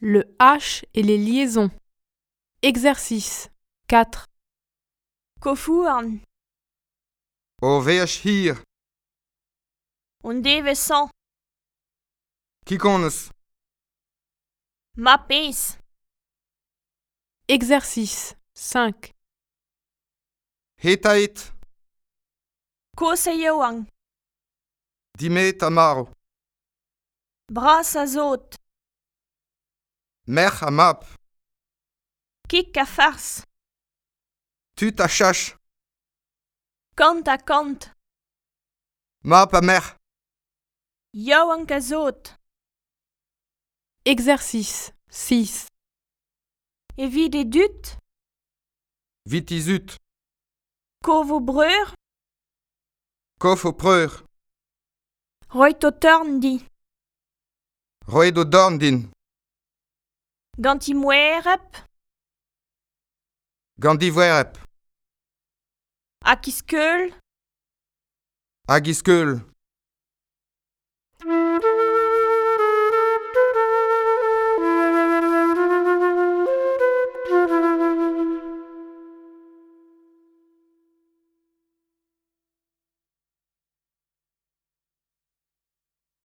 le H et les liaisons. Exercice 4. Kofurn. hier Undevesan. Kikones. Mapis. Exercice 5. Hetait. Koseyoang. Dime tamaro. Brassazot. Merch a map. Kik a fars. Tut a chach. Kant a kant. Map a mer. Yaou an kazot. Exercice 6. Evit e dut. Vit izut. Kov o breur. Kov o preur. Roit o torn di. Roit o dorn din. Ganti mouerep? Ganti mouerep. A iskeul Hag iskeul